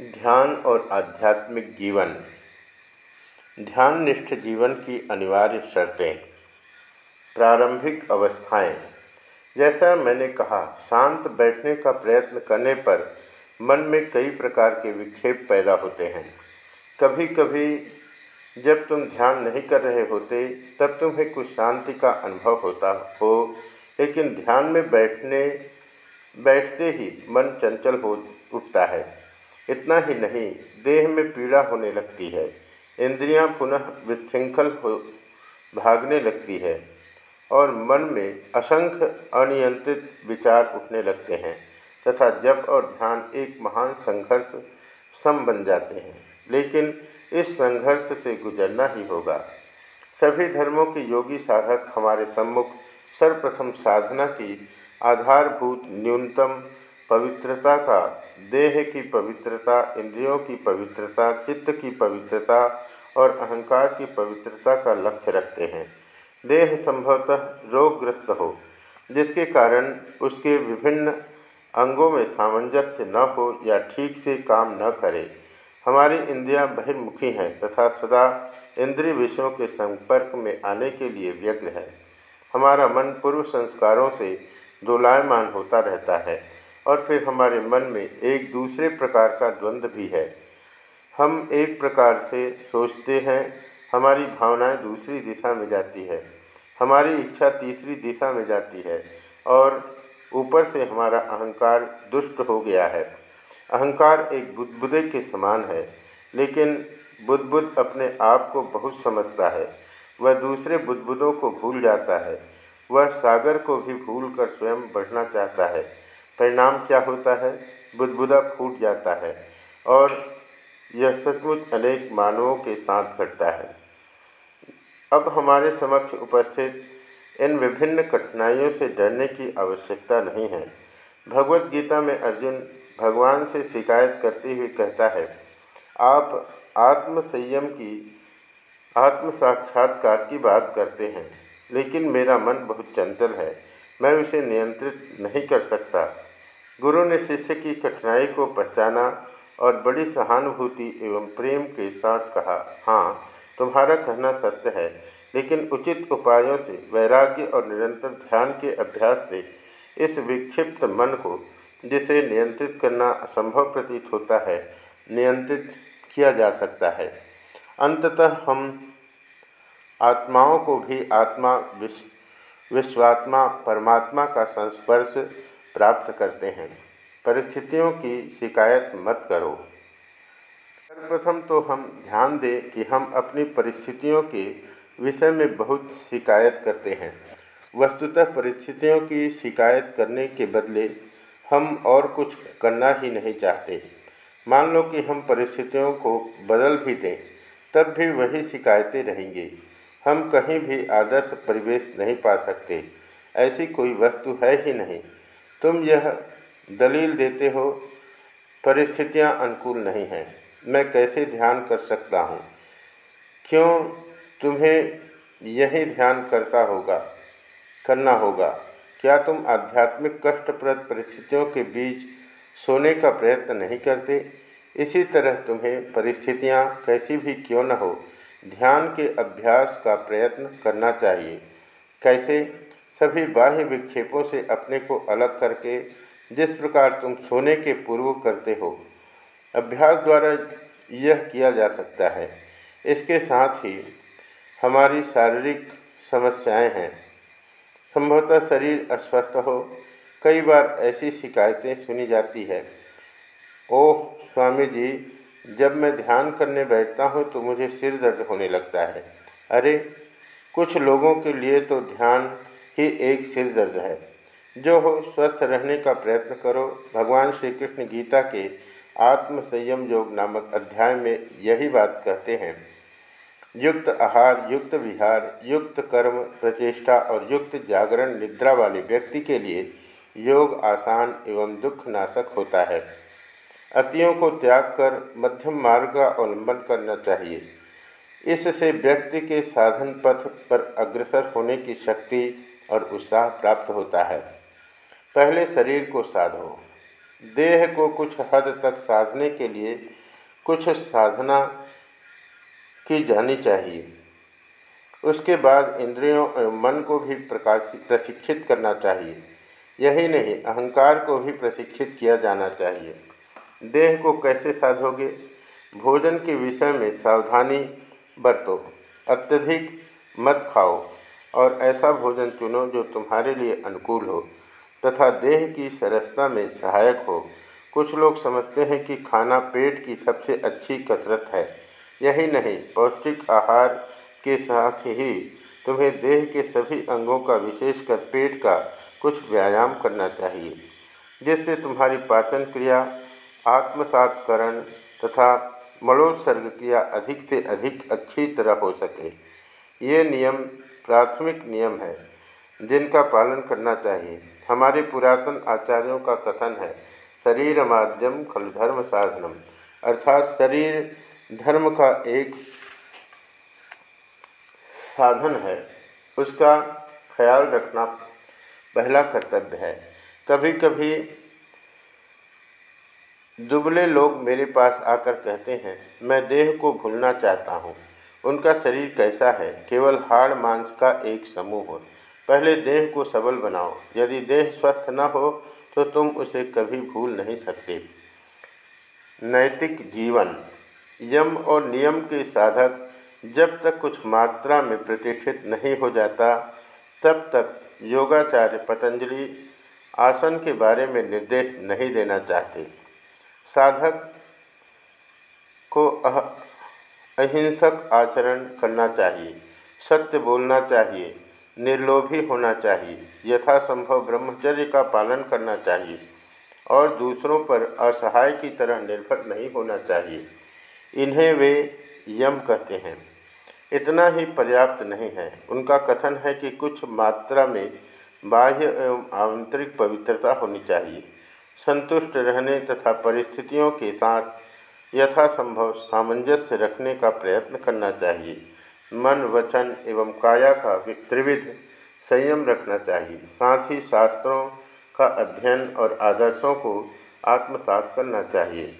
ध्यान और आध्यात्मिक जीवन। ध्यान निष्ठ जीवन की अनिवार्य शर्तें। प्रारंभिक अवस्थाएँ। जैसा मैंने कहा, शांत बैठने का प्रयत्न करने पर मन में कई प्रकार के विक्षेप पैदा होते हैं। कभी कभी जब तुम ध्यान नहीं कर रहे होते, तब तुम्हें कुछ शांति का अनुभव होता हो, लेकिन ध्यान में बैठने, बैठते ही मन चंचल हो उठता है। इतना ही नहीं, देह में पीड़ा होने लगती है। इंद्रियाँ पुनः विशृंखल हो भागने लगती है और मन में असंख्य अनियंत्रित विचार उठने लगते हैं तथा जब और ध्यान एक महान संघर्ष सम बन जाते हैं। लेकिन इस संघर्ष से गुजरना ही होगा। सभी धर्मों के योगी साधक हमारे सम्मुख सर्वप्रथम साधना की आधारभूत न्यूनतम पवित्रता का देह की पवित्रता, इंद्रियों की पवित्रता, चित्त की पवित्रता और अहंकार की पवित्रता का लक्ष्य रखते हैं। देह संभवतः रोगग्रस्त हो, जिसके कारण उसके विभिन्न अंगों में सामंजस्य न हो या ठीक से काम न करे। हमारी इंद्रियाँ बहिर्मुखी हैं तथा सदा इंद्रिय विषयों के संपर्क में आने के लिए व्यग्र है। हमारा मन पूर्व संस्कारों से दोलायमान होता रहता है। और फिर हमारे मन में एक दूसरे प्रकार का द्वंद्व भी है। हम एक प्रकार से सोचते हैं, हमारी भावनाएँ दूसरी दिशा में जाती है, हमारी इच्छा तीसरी दिशा में जाती है और ऊपर से हमारा अहंकार दुष्ट हो गया है। अहंकार एक बुदबुदे के समान है, लेकिन बुदबुद अपने आप को बहुत समझता है। वह दूसरे बुदबुदों को भूल जाता है, वह सागर को भी भूल कर स्वयं बढ़ना चाहता है। परिणाम क्या होता है? बुदबुदा फूट जाता है और यह सचमुच अनेक मानवों के साथ घटता है। अब हमारे समक्ष उपस्थित इन विभिन्न कठिनाइयों से डरने की आवश्यकता नहीं है। भगवत गीता में अर्जुन भगवान से शिकायत करते हुए कहता है, आप आत्म संयम की आत्म साक्षात्कार की बात करते हैं, लेकिन मेरा मन बहुत चंचल है। मैं उसे नियंत्रित नहीं कर सकता। गुरु ने शिष्य की कठिनाई को पहचाना और बड़ी सहानुभूति एवं प्रेम के साथ कहा हाँ तुम्हारा कहना सत्य है, लेकिन उचित उपायों से, वैराग्य और निरंतर ध्यान के अभ्यास से, इस विक्षिप्त मन को, जिसे नियंत्रित करना असंभव प्रतीत होता है, नियंत्रित किया जा सकता है। अंततः हम आत्माओं को भी आत्मा विश्व विश्वात्मा परमात्मा का संस्पर्श प्राप्त करते हैं। परिस्थितियों की शिकायत मत करो। सर्वप्रथम तो हम ध्यान दें कि हम अपनी परिस्थितियों के विषय में बहुत शिकायत करते हैं। वस्तुतः परिस्थितियों की शिकायत करने के बदले हम और कुछ करना ही नहीं चाहते। मान लो कि हम परिस्थितियों को बदल भी दें, तब भी वही शिकायतें रहेंगी। हम कहीं भी आदर्श परिवेश नहीं पा सकते। ऐसी कोई वस्तु है ही नहीं। तुम यह दलील देते हो, परिस्थितियाँ अनुकूल नहीं हैं। मैं कैसे ध्यान कर सकता हूँ? क्यों तुम्हें यही ध्यान करता होगा, करना होगा? क्या तुम आध्यात्मिक कष्टप्रद परिस्थितियों के बीच सोने का प्रयत्न नहीं करते? इसी तरह तुम्हें परिस्थितियाँ कैसी भी क्यों न हो ध्यान के अभ्यास का प्रयत्न करना चाहिए। कैसे? सभी बाह्य विक्षेपों से अपने को अलग करके, जिस प्रकार तुम सोने के पूर्व करते हो। अभ्यास द्वारा यह किया जा सकता है। इसके साथ ही हमारी शारीरिक समस्याएँ हैं। संभवतः शरीर अस्वस्थ हो। कई बार ऐसी शिकायतें सुनी जाती है। ओह, स्वामी जी जब मैं ध्यान करने बैठता हूँ तो मुझे सिर दर्द होने लगता है। अरे, कुछ लोगों के लिए तो ध्यान ही एक सिर दर्द है। जो हो, स्वस्थ रहने का प्रयत्न करो। भगवान श्री कृष्ण गीता के आत्म संयम योग नामक अध्याय में यही बात कहते हैं। युक्त आहार, युक्त विहार, युक्त कर्म प्रचेष्टा और युक्त जागरण निद्रा वाले व्यक्ति के लिए योग आसान एवं दुख नाशक होता है। अतियों को त्याग कर मध्यम मार्ग का अवलंबन करना चाहिए। इससे व्यक्ति के साधन पथ पर अग्रसर होने की शक्ति और उत्साह प्राप्त होता है। पहले शरीर को साधो। देह को कुछ हद तक साधने के लिए कुछ साधना की जानी चाहिए। उसके बाद इंद्रियों एवं मन को भी प्रशिक्षित करना चाहिए। यही नहीं, अहंकार को भी प्रशिक्षित किया जाना चाहिए। देह को कैसे साधोगे? भोजन के विषय में सावधानी बरतो। अत्यधिक मत खाओ और ऐसा भोजन चुनो जो तुम्हारे लिए अनुकूल हो तथा देह की सरसता में सहायक हो। कुछ लोग समझते हैं कि खाना पेट की सबसे अच्छी कसरत है। यही नहीं, पौष्टिक आहार के साथ ही तुम्हें देह के सभी अंगों का, विशेषकर पेट का, कुछ व्यायाम करना चाहिए, जिससे तुम्हारी पाचन क्रिया आत्मसातकरण तथा मलोत्सर्ग किया अधिक से अधिक अच्छी तरह हो सके। ये नियम प्राथमिक नियम है, जिनका पालन करना चाहिए। हमारे पुरातन आचार्यों का कथन है, शरीर माध्यम खल धर्म साधनम। अर्थात शरीर धर्म का एक साधन है, उसका ख्याल रखना पहला कर्तव्य है। कभी कभी दुबले लोग मेरे पास आकर कहते हैं, मैं देह को भूलना चाहता हूँ। उनका शरीर कैसा है? केवल हाड़ मांस का एक समूह हो। पहले देह को सबल बनाओ। यदि देह स्वस्थ न हो तो तुम उसे कभी भूल नहीं सकते। नैतिक जीवन। यम और नियम के साधक जब तक कुछ मात्रा में प्रतिष्ठित नहीं हो जाता, तब तक योगाचार्य पतंजलि आसन के बारे में निर्देश नहीं देना चाहते। साधक को अहिंसक आचरण करना चाहिए, सत्य बोलना चाहिए, निर्लोभी होना चाहिए, यथासंभव ब्रह्मचर्य का पालन करना चाहिए और दूसरों पर असहाय की तरह निर्भर नहीं होना चाहिए। इन्हें वे यम कहते हैं। इतना ही पर्याप्त नहीं है। उनका कथन है कि कुछ मात्रा में बाह्य एवं आंतरिक पवित्रता होनी चाहिए। संतुष्ट रहने तथा परिस्थितियों के साथ यथासंभव सामंजस्य रखने का प्रयत्न करना चाहिए। मन, वचन एवं काया का त्रिविध संयम रखना चाहिए। साथ ही शास्त्रों का अध्ययन और आदर्शों को आत्मसात करना चाहिए।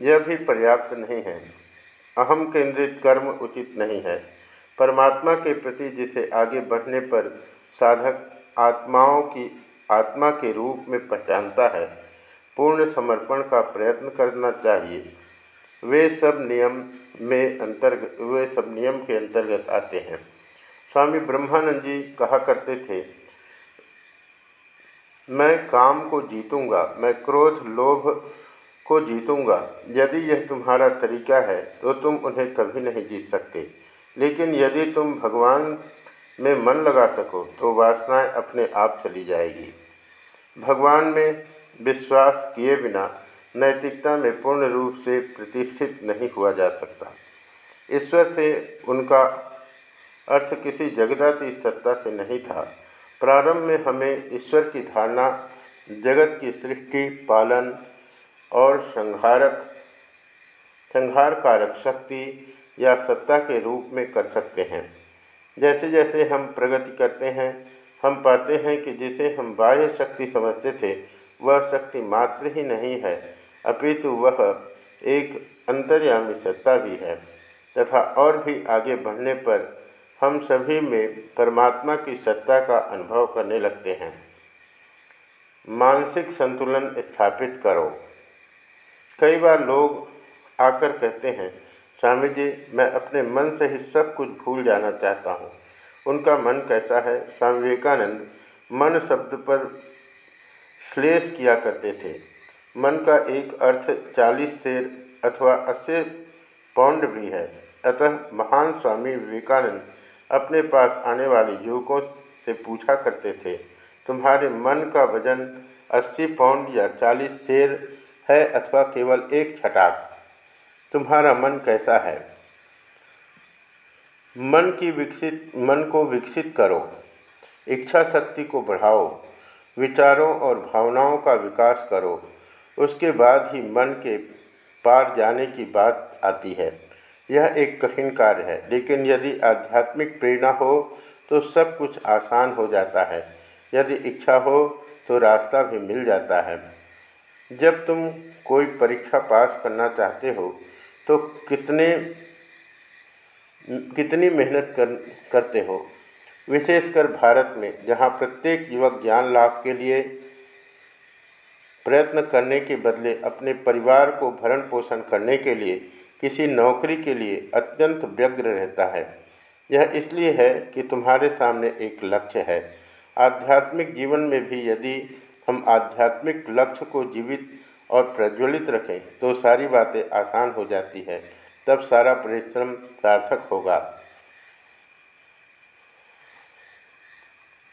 यह भी पर्याप्त नहीं है। अहम केंद्रित कर्म उचित नहीं है। परमात्मा के प्रति जिसे आगे बढ़ने पर साधक आत्माओं की, आत्मा के रूप में पहचानता है पूर्ण समर्पण का प्रयत्न करना चाहिए। वे सब नियम में अंतर्गत वे सब नियम के अंतर्गत आते हैं। स्वामी ब्रह्मानंद जी कहा करते थे, मैं काम को जीतूँगा, मैं क्रोध, लोभ को जीतूँगा। यदि यह तुम्हारा तरीका है तो तुम उन्हें कभी नहीं जीत सकते। लेकिन यदि तुम भगवान में मन लगा सको तो वासनाएँ अपने आप चली जाएगी। भगवान में विश्वास किए बिना नैतिकता में पूर्ण रूप से प्रतिष्ठित नहीं हुआ जा सकता। ईश्वर से उनका अर्थ किसी जगदाती सत्ता से नहीं था। प्रारंभ में हमें ईश्वर की धारणा, जगत की सृष्टि, पालन और संहारक संहार कारक शक्ति या सत्ता के रूप में कर सकते हैं। जैसे जैसे हम प्रगति करते हैं, हम पाते हैं कि जिसे हम बाह्य शक्ति समझते थे वह शक्ति मात्र ही नहीं है, अपितु वह एक अंतर्यामी सत्ता भी है। तथा और भी आगे बढ़ने पर हम सभी में परमात्मा की सत्ता का अनुभव करने लगते हैं। मानसिक संतुलन स्थापित करो। कई बार लोग आकर कहते हैं, स्वामी जी, मैं अपने मन से ही सब कुछ भूल जाना चाहता हूँ। उनका मन कैसा है? स्वामी विवेकानंद मन शब्द पर श्लेष किया करते थे। मन का एक अर्थ चालीस शेर अथवा अस्सी पौंड भी है। अतः महान स्वामी विवेकानंद अपने पास आने वाले युवकों से पूछा करते थे, तुम्हारे मन का वज़न अस्सी पाउंड या चालीस शेर है अथवा केवल एक छटाक? तुम्हारा मन कैसा है? मन की विकसित, मन को विकसित करो। इच्छा शक्ति को बढ़ाओ। विचारों और भावनाओं का विकास करो। उसके बाद ही मन के पार जाने की बात आती है। यह एक कठिन कार्य है, लेकिन यदि आध्यात्मिक प्रेरणा हो तो सब कुछ आसान हो जाता है। यदि इच्छा हो तो रास्ता भी मिल जाता है। जब तुम कोई परीक्षा पास करना चाहते हो तो कितने, कितनी मेहनत कर, करते हो? विशेषकर भारत में, जहाँ प्रत्येक युवक ज्ञान लाभ के लिए प्रयत्न करने के बदले अपने परिवार को भरण पोषण करने के लिए, किसी नौकरी के लिए अत्यंत व्यग्र रहता है। यह इसलिए है कि तुम्हारे सामने एक लक्ष्य है। आध्यात्मिक जीवन में भी यदि हम आध्यात्मिक लक्ष्य को जीवित और प्रज्वलित रखें तो सारी बातें आसान हो जाती है, तब सारा परिश्रम सार्थक होगा।